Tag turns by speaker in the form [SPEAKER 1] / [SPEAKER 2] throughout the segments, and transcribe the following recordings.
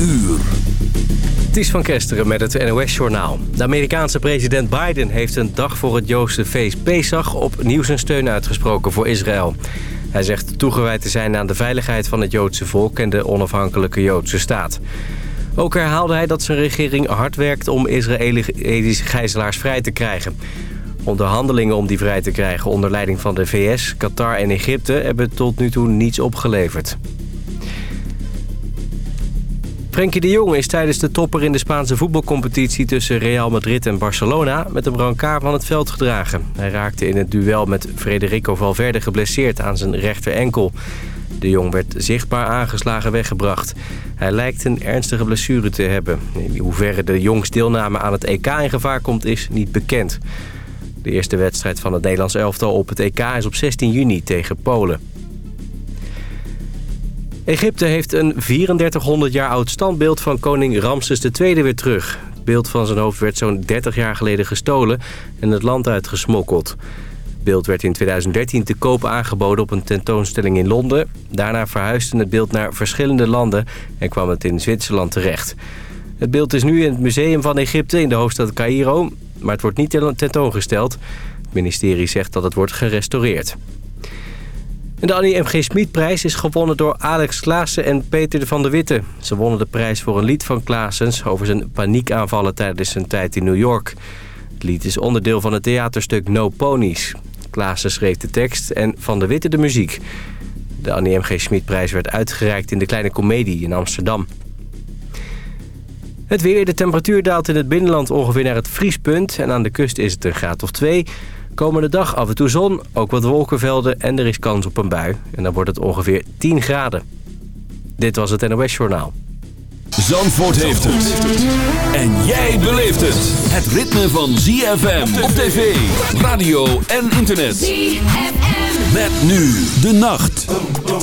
[SPEAKER 1] uur.
[SPEAKER 2] Het is van Kesteren met het NOS-journaal. De Amerikaanse president Biden heeft een dag voor het Joodse feest Pesach... opnieuw zijn steun uitgesproken voor Israël. Hij zegt toegewijd te zijn aan de veiligheid van het Joodse volk... en de onafhankelijke Joodse staat. Ook herhaalde hij dat zijn regering hard werkt om Israëlische gijzelaars vrij te krijgen. Onderhandelingen om die vrij te krijgen onder leiding van de VS, Qatar en Egypte... hebben tot nu toe niets opgeleverd. Frenkie de Jong is tijdens de topper in de Spaanse voetbalcompetitie... tussen Real Madrid en Barcelona met een brancard van het veld gedragen. Hij raakte in het duel met Federico Valverde geblesseerd aan zijn rechter enkel. De Jong werd zichtbaar aangeslagen weggebracht. Hij lijkt een ernstige blessure te hebben. In hoeverre de Jongs deelname aan het EK in gevaar komt is niet bekend. De eerste wedstrijd van het Nederlands elftal op het EK is op 16 juni tegen Polen. Egypte heeft een 3400 jaar oud standbeeld van koning Ramses II weer terug. Het beeld van zijn hoofd werd zo'n 30 jaar geleden gestolen en het land uitgesmokkeld. Het beeld werd in 2013 te koop aangeboden op een tentoonstelling in Londen. Daarna verhuisde het beeld naar verschillende landen en kwam het in Zwitserland terecht. Het beeld is nu in het museum van Egypte in de hoofdstad Cairo, maar het wordt niet tentoongesteld. Het ministerie zegt dat het wordt gerestaureerd. De Annie M.G. Schmid-prijs is gewonnen door Alex Klaassen en Peter van der Witte. Ze wonnen de prijs voor een lied van Klaassens over zijn paniekaanvallen tijdens zijn tijd in New York. Het lied is onderdeel van het theaterstuk No Ponies. Klaassen schreef de tekst en Van der Witte de muziek. De Annie M.G. Schmid-prijs werd uitgereikt in de Kleine Comedie in Amsterdam. Het weer, de temperatuur daalt in het binnenland ongeveer naar het vriespunt... en aan de kust is het een graad of twee... Komende dag af en toe zon, ook wat wolkenvelden en er is kans op een bui. En dan wordt het ongeveer 10 graden. Dit was het NOS Journaal.
[SPEAKER 1] Zandvoort heeft het. En jij beleeft het. Het ritme van ZFM op tv, radio en internet. ZFM. Met nu de nacht. Boom, boom,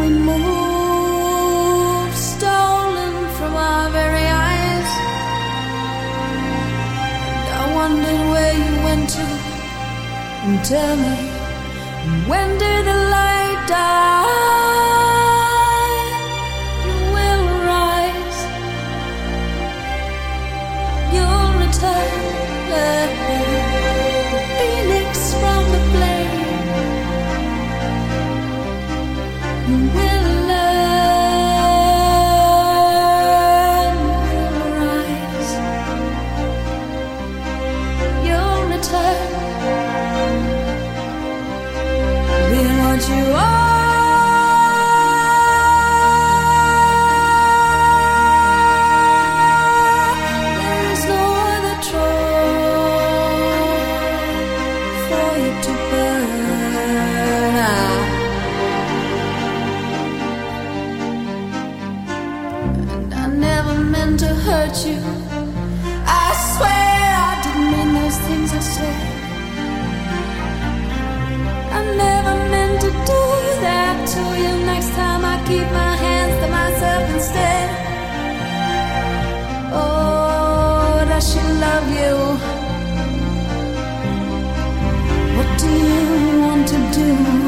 [SPEAKER 3] we move, stolen from our very eyes. Where you went to. Tell me, when did the
[SPEAKER 4] light die? What do you want to
[SPEAKER 5] do?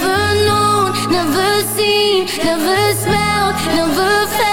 [SPEAKER 5] Never known, never seen, never smelled, never felt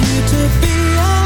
[SPEAKER 5] you to
[SPEAKER 6] be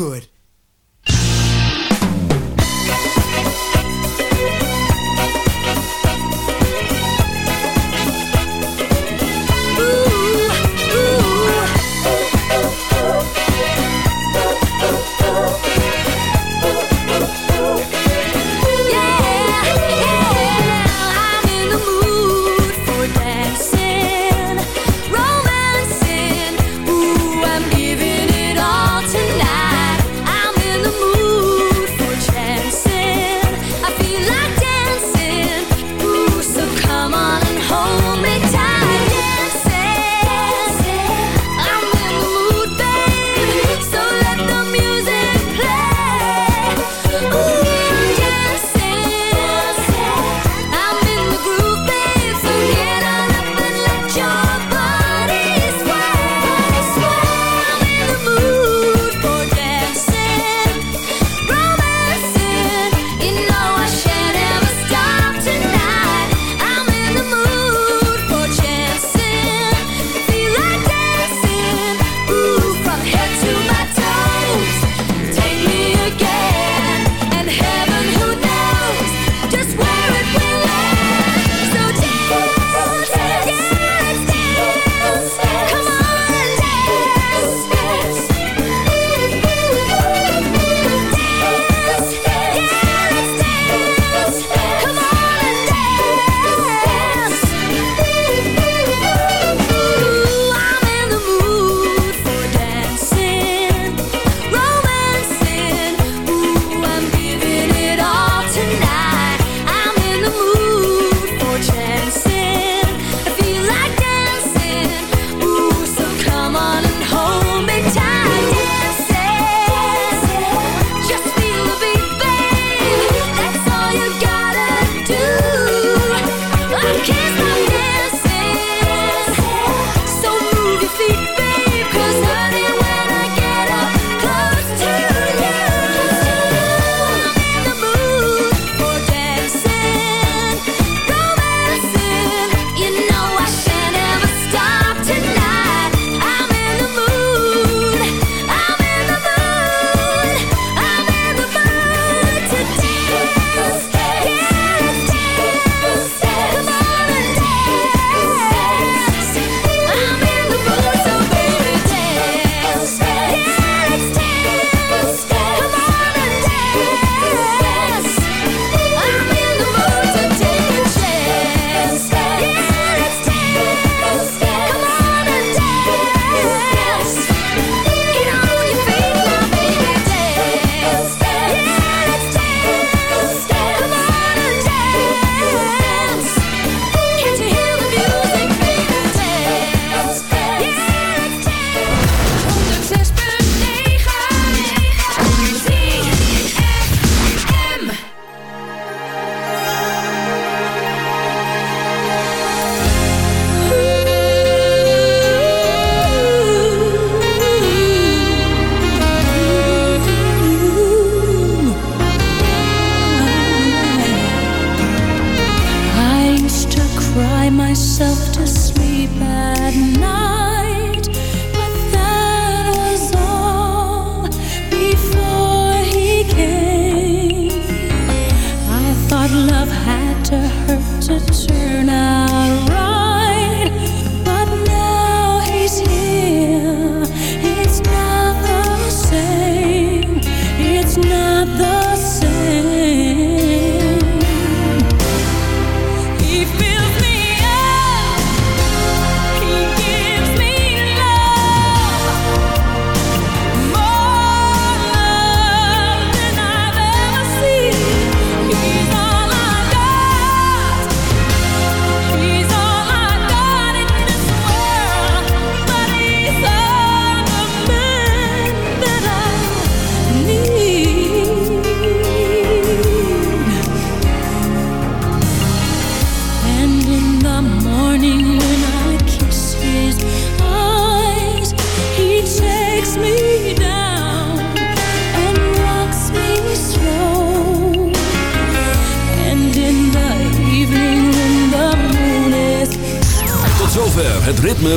[SPEAKER 6] good.